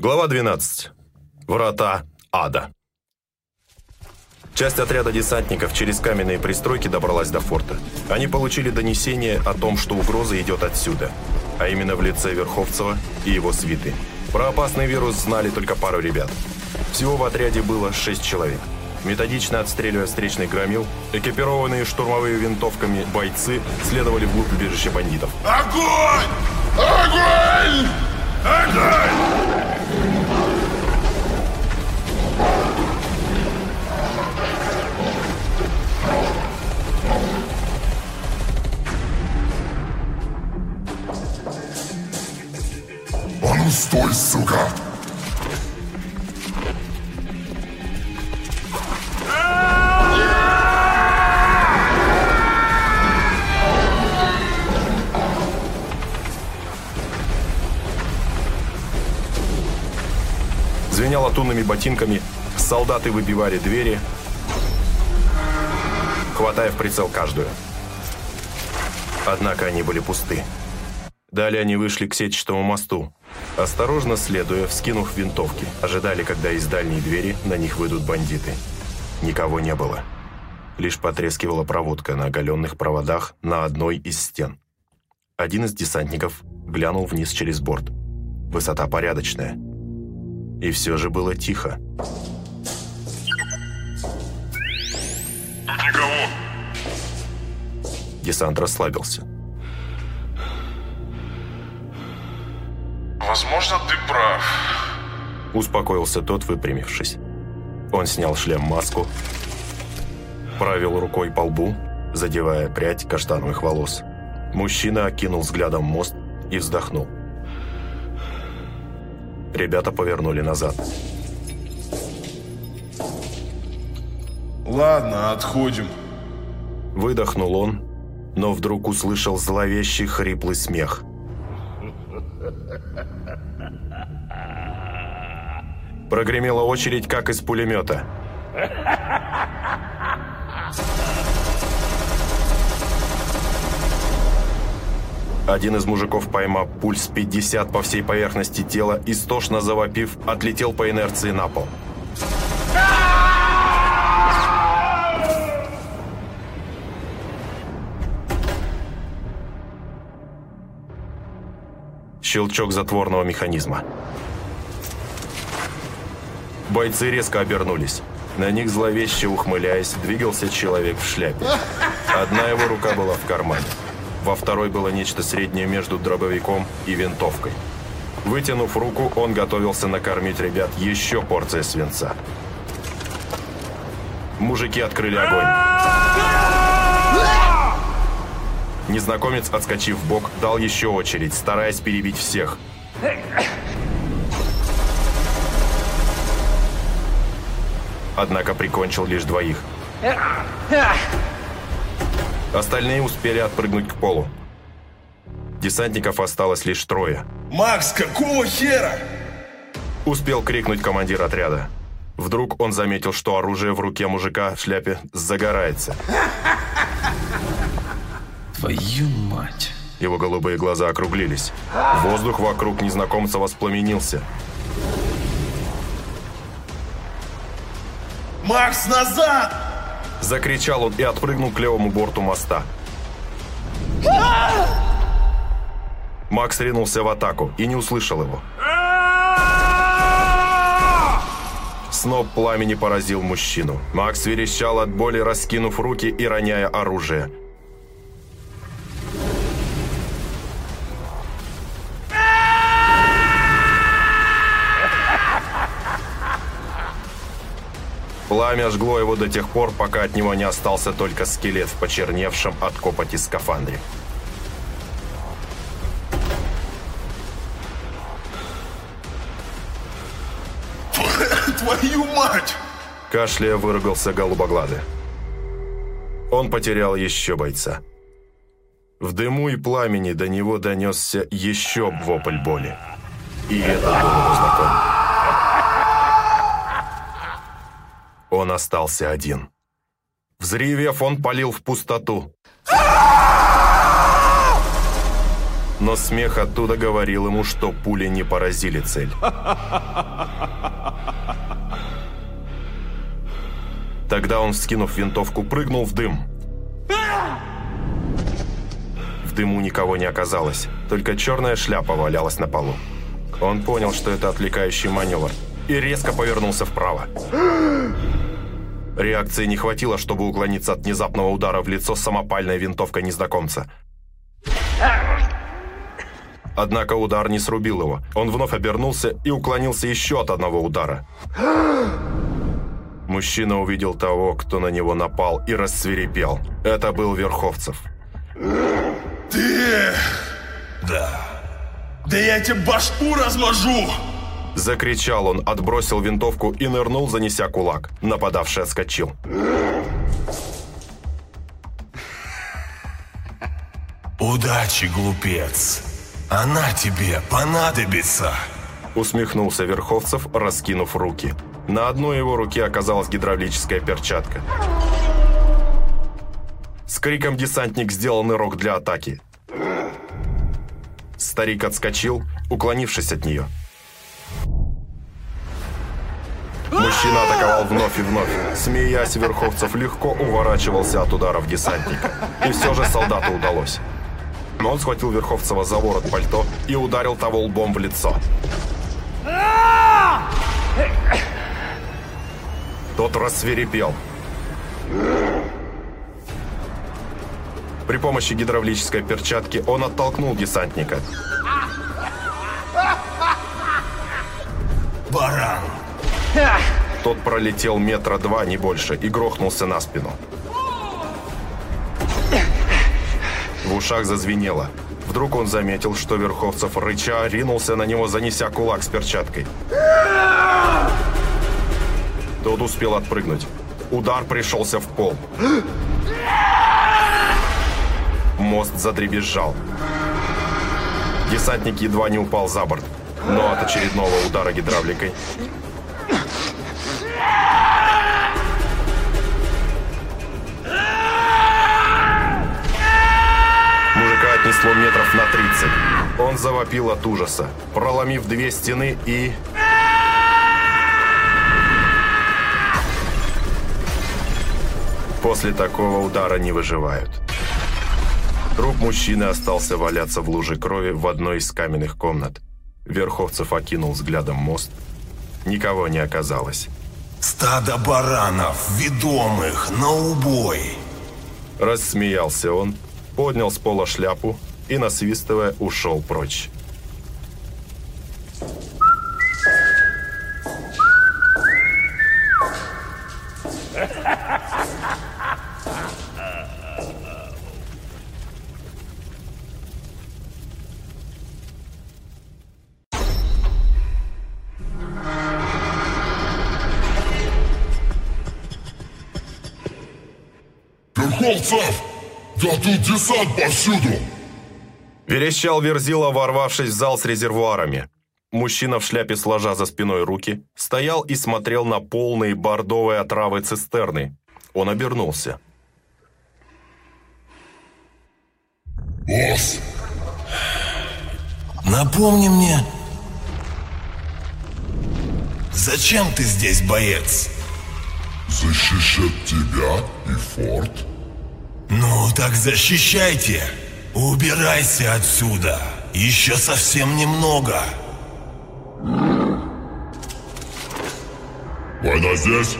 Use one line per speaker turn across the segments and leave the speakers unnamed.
Глава 12. Врата ада. Часть отряда десантников через каменные пристройки добралась до форта. Они получили донесение о том, что угроза идет отсюда, а именно в лице Верховцева и его свиты. Про опасный вирус знали только пару ребят. Всего в отряде было шесть человек. Методично отстреливая встречный громил, экипированные штурмовыми винтовками бойцы следовали вглубь убежища бандитов.
Огонь! Огонь! Огонь! Ну стой, сука!
Звеня латунными ботинками, солдаты выбивали двери, хватая в прицел каждую. Однако они были пусты. Далее они вышли к сетчатому мосту. Осторожно следуя, вскинув винтовки, ожидали, когда из дальней двери на них выйдут бандиты. Никого не было. Лишь потрескивала проводка на оголенных проводах на одной из стен. Один из десантников глянул вниз через борт. Высота порядочная. И все же было тихо.
Тут никого.
Десант расслабился.
Возможно, ты прав.
Успокоился тот, выпрямившись. Он снял шлем-маску, провел рукой по лбу, задевая прядь каштановых волос. Мужчина окинул взглядом мост и вздохнул. Ребята повернули назад.
Ладно, отходим.
Выдохнул он, но вдруг услышал зловещий хриплый смех. Прогремела очередь, как из пулемета. Один из мужиков, поймав пульс 50 по всей поверхности тела, истошно завопив, отлетел по инерции на пол. Щелчок затворного механизма. Бойцы резко обернулись. На них зловеще ухмыляясь, двигался человек в шляпе. Одна его рука была в кармане. Во второй было нечто среднее между дробовиком и винтовкой. Вытянув руку, он готовился накормить ребят еще порцией свинца. Мужики открыли огонь. Незнакомец, отскочив в бок, дал еще очередь, стараясь перебить всех. Однако прикончил лишь двоих. Остальные успели отпрыгнуть к полу. Десантников осталось лишь трое.
Макс, какого хера?
Успел крикнуть командир отряда. Вдруг он заметил, что оружие в руке мужика в шляпе загорается.
Твою мать.
Его голубые глаза округлились. Воздух вокруг незнакомца воспламенился.
Макс, назад!
Закричал он и отпрыгнул к левому борту моста. Макс ринулся в атаку и не услышал его. Сноп пламени поразил мужчину. Макс верещал от боли, раскинув руки и роняя оружие. Пламя жгло его до тех пор, пока от него не остался только скелет в почерневшем от копоти скафандре.
Твою мать!
Кашляя выругался голубоглады. Он потерял еще бойца. В дыму и пламени до него донесся еще вопль боли. И это был ему Он остался один. Взревев, он палил в пустоту. но смех оттуда говорил ему, что пули не поразили цель. Тогда он, вскинув винтовку, прыгнул в дым. В дыму никого не оказалось, только черная шляпа валялась на полу. Он понял, что это отвлекающий маневр, и резко повернулся вправо. Реакции не хватило, чтобы уклониться от внезапного удара в лицо самопальной винтовкой незнакомца. Однако удар не срубил его. Он вновь обернулся и уклонился еще от одного удара. Мужчина увидел того, кто на него напал, и рассверепел. Это был Верховцев.
Ты...
Да.
Да я тебе башку размажу!
Закричал он, отбросил винтовку и нырнул, занеся кулак. Нападавший отскочил.
Удачи, глупец. Она тебе понадобится.
Усмехнулся Верховцев, раскинув руки. На одной его руке оказалась гидравлическая перчатка. С криком десантник сделал нырок для атаки. Старик отскочил, уклонившись от нее. Мужчина атаковал вновь и вновь. Смеясь, Верховцев легко уворачивался от ударов десантника. И все же солдату удалось. Но он схватил Верховцева за ворот пальто и ударил того лбом в лицо. Тот рассверепел. При помощи гидравлической перчатки он оттолкнул десантника.
Баран.
Тот пролетел метра два, не больше, и грохнулся на спину. В ушах зазвенело. Вдруг он заметил, что Верховцев рыча ринулся на него, занеся кулак с перчаткой. Тот успел отпрыгнуть. Удар пришелся в пол. Мост задребезжал. Десантник едва не упал за борт, но от очередного удара гидравликой отнесло метров на 30. Он завопил от ужаса, проломив две стены и... После такого удара не выживают. Труп мужчины остался валяться в луже крови в одной из каменных комнат. Верховцев окинул взглядом мост. Никого не оказалось.
Стадо баранов, ведомых, на убой.
Рассмеялся он, поднял с пола шляпу и, насвистывая, ушел прочь.
Верховцев! Да тут десант повсюду!
Верещал Верзила, ворвавшись в зал с резервуарами. Мужчина в шляпе, сложа за спиной руки, стоял и смотрел на полные бордовые отравы цистерны. Он обернулся.
Босс!
Напомни мне, зачем ты здесь, боец?
Защищать тебя и форт?
Ну, так защищайте. Убирайся отсюда. Еще совсем немного.
Война здесь?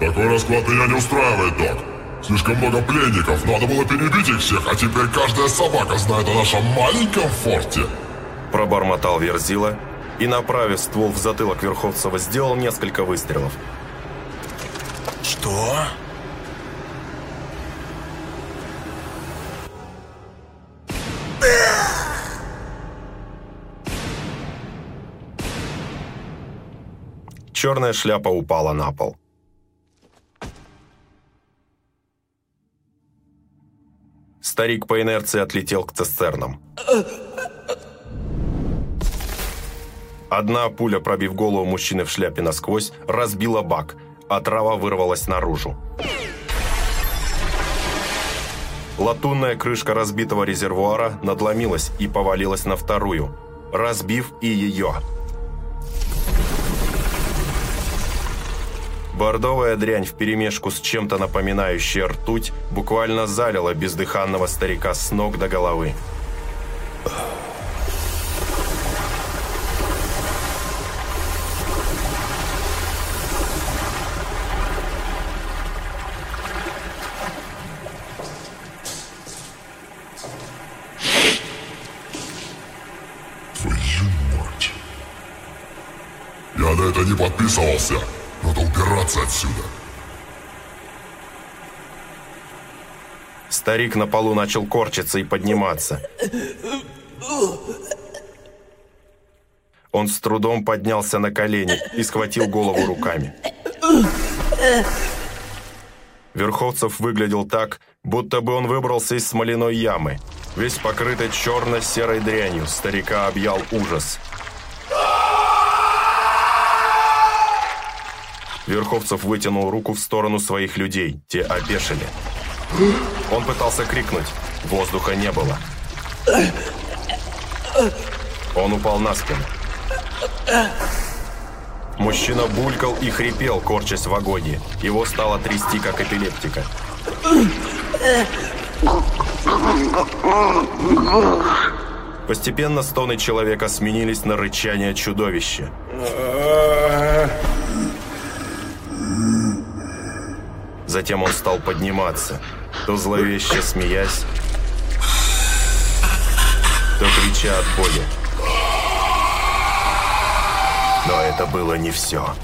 Такой расклад меня не устраивает, док. Слишком много пленников, надо было перебить их всех, а теперь каждая собака знает о нашем маленьком форте.
Пробормотал Верзила и, направив ствол в затылок Верховцева, сделал несколько выстрелов.
Что?
Черная шляпа упала на пол. Старик по инерции отлетел к цистернам. Одна пуля, пробив голову мужчины в шляпе насквозь, разбила бак, а трава вырвалась наружу. Латунная крышка разбитого резервуара надломилась и повалилась на вторую, разбив и ее. Бордовая дрянь вперемешку с чем-то напоминающей ртуть буквально залила бездыханного старика с ног до головы.
Твою мать. Я на это не подписывался. Надо убираться отсюда.
Старик на полу начал корчиться и подниматься. Он с трудом поднялся на колени и схватил голову руками. Верховцев выглядел так, будто бы он выбрался из смоляной ямы. Весь покрытый черно-серой дрянью, старика объял ужас. Верховцев вытянул руку в сторону своих людей. Те опешили. Он пытался крикнуть. Воздуха не было. Он упал на спину. Мужчина булькал и хрипел, корчась в агонии. Его стало трясти, как эпилептика. Постепенно стоны человека сменились на рычание чудовища. Затем он стал подниматься, то зловеще смеясь, то крича от боли. Но это было не все.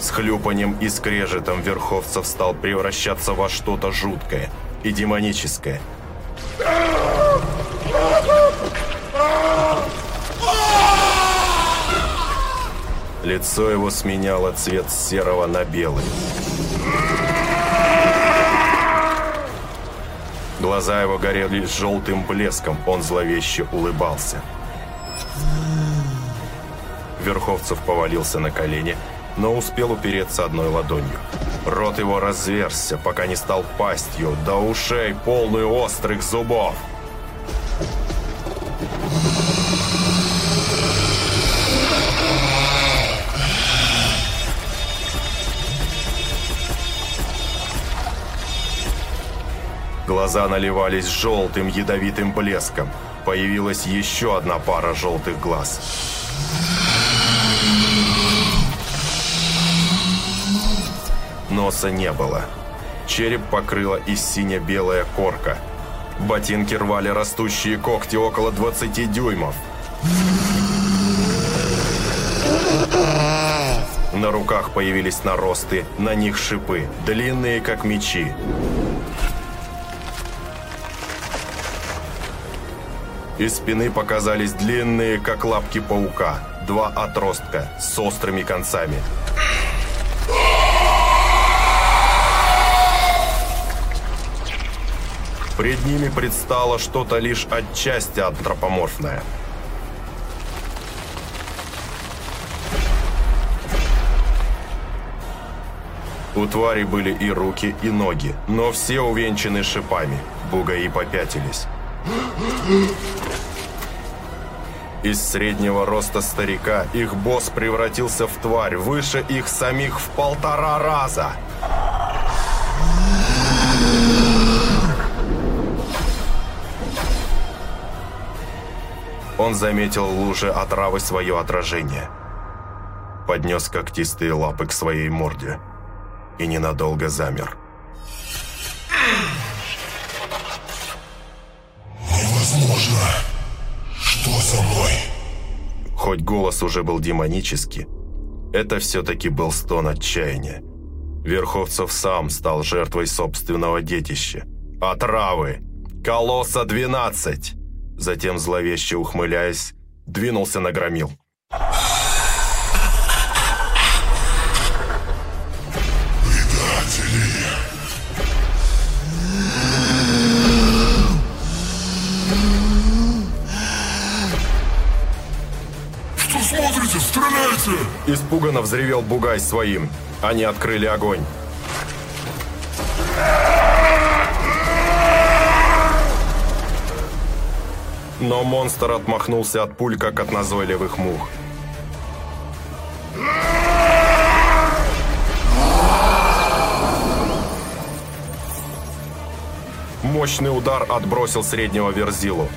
С хлюпанием и скрежетом Верховцев стал превращаться во что-то жуткое и демоническое. Лицо его сменяло цвет серого на белый. Глаза его горели желтым блеском, он зловеще улыбался. Верховцев повалился на колени, но успел упереться одной ладонью. Рот его разверзся, пока не стал пастью, до ушей, полную острых зубов. Глаза наливались желтым ядовитым блеском. Появилась еще одна пара желтых глаз. Носа не было. Череп покрыла и сине-белая корка. Ботинки рвали растущие когти около 20 дюймов. На руках появились наросты, на них шипы, длинные как мечи. Из спины показались длинные, как лапки паука, два отростка с острыми концами. Пред ними предстало что-то лишь отчасти антропоморфное. У твари были и руки, и ноги, но все увенчаны шипами. Бугаи попятились. Из среднего роста старика их босс превратился в тварь, выше их самих в полтора раза. Он заметил в луже отравы свое отражение. Поднес когтистые лапы к своей морде и ненадолго замер.
Невозможно. Что со мной?
Хоть голос уже был демонический, это все-таки был стон отчаяния. Верховцев сам стал жертвой собственного детища. Отравы! Колосса-12! Затем, зловеще ухмыляясь, двинулся на громил.
Стреляйте!
Испуганно взревел Бугай своим. Они открыли огонь. Но монстр отмахнулся от пуль, как от назойливых мух. Мощный удар отбросил среднего верзилу.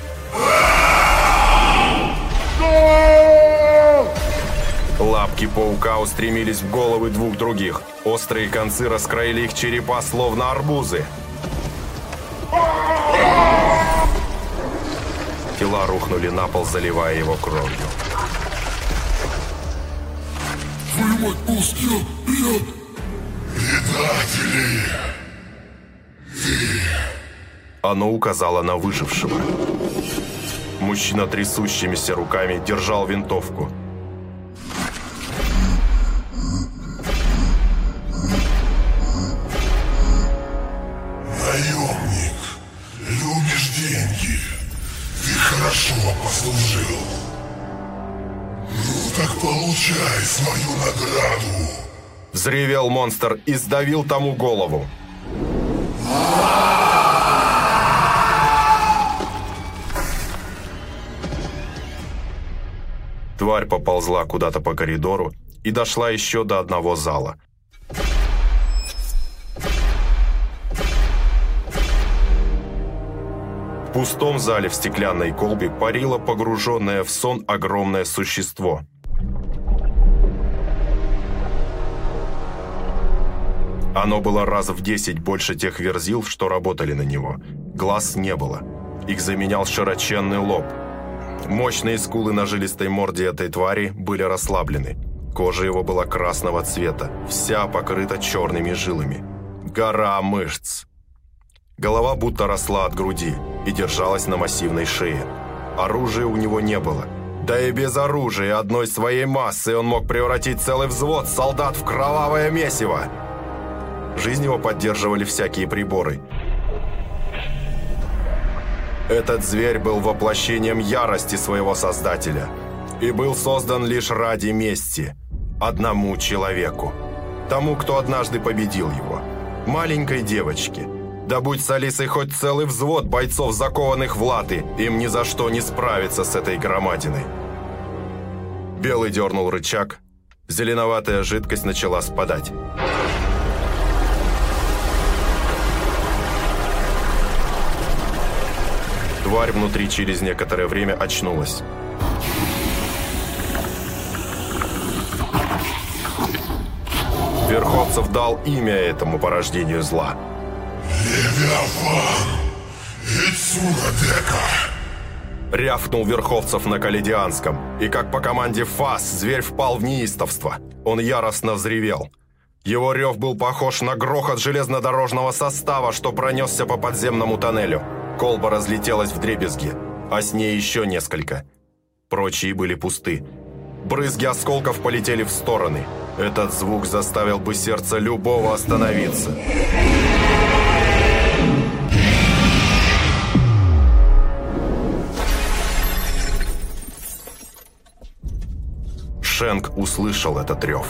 Лапки паука устремились в головы двух других. Острые концы раскроили их черепа, словно арбузы. Тела рухнули на пол, заливая его кровью.
Твою полз, вперед! Предатели!
Оно указало на выжившего. Мужчина трясущимися руками держал винтовку.
Получай свою награду.
Взревел монстр и сдавил тому голову. Тварь поползла куда-то по коридору и дошла еще до одного зала. В пустом зале в стеклянной колбе парило погруженное в сон огромное существо. Оно было раз в десять больше тех верзил, что работали на него. Глаз не было. Их заменял широченный лоб – Мощные скулы на жилистой морде этой твари были расслаблены. Кожа его была красного цвета, вся покрыта черными жилами. Гора мышц. Голова будто росла от груди и держалась на массивной шее. Оружия у него не было. Да и без оружия одной своей массы он мог превратить целый взвод солдат в кровавое месиво. Жизнь его поддерживали всякие приборы – этот зверь был воплощением ярости своего создателя и был создан лишь ради мести одному человеку, тому, кто однажды победил его, маленькой девочке. Да будь с Алисой хоть целый взвод бойцов, закованных в латы, им ни за что не справиться с этой громадиной. Белый дернул рычаг, зеленоватая жидкость начала спадать. Тварь внутри через некоторое время очнулась. Верховцев дал имя этому порождению зла.
Левиафан! Ицунадека!
Рявкнул Верховцев на каледианском, и как по команде ФАС зверь впал в неистовство. Он яростно взревел. Его рев был похож на грохот железнодорожного состава, что пронесся по подземному тоннелю. Колба разлетелась в дребезги, а с ней еще несколько. Прочие были пусты. Брызги осколков полетели в стороны. Этот звук заставил бы сердце любого остановиться. Шенк услышал этот рев.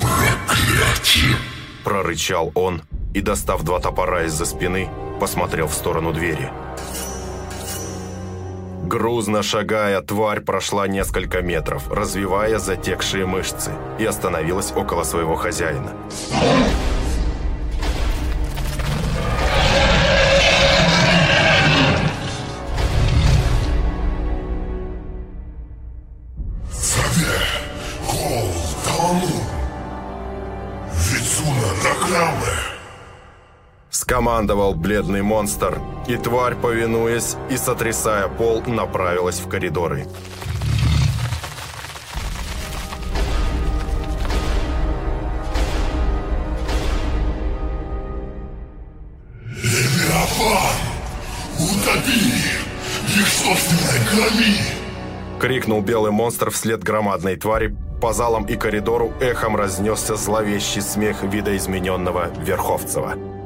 Проклятие!
Прорычал он и, достав два топора из-за спины, посмотрел в сторону двери. Грузно шагая, тварь прошла несколько метров, развивая затекшие мышцы, и остановилась около своего хозяина. Скомандовал бледный монстр, и тварь, повинуясь и сотрясая пол, направилась в коридоры.
Левиафан! Утопи! Их собственной крови!
Крикнул белый монстр вслед громадной твари. По залам и коридору эхом разнесся зловещий смех видоизмененного Верховцева.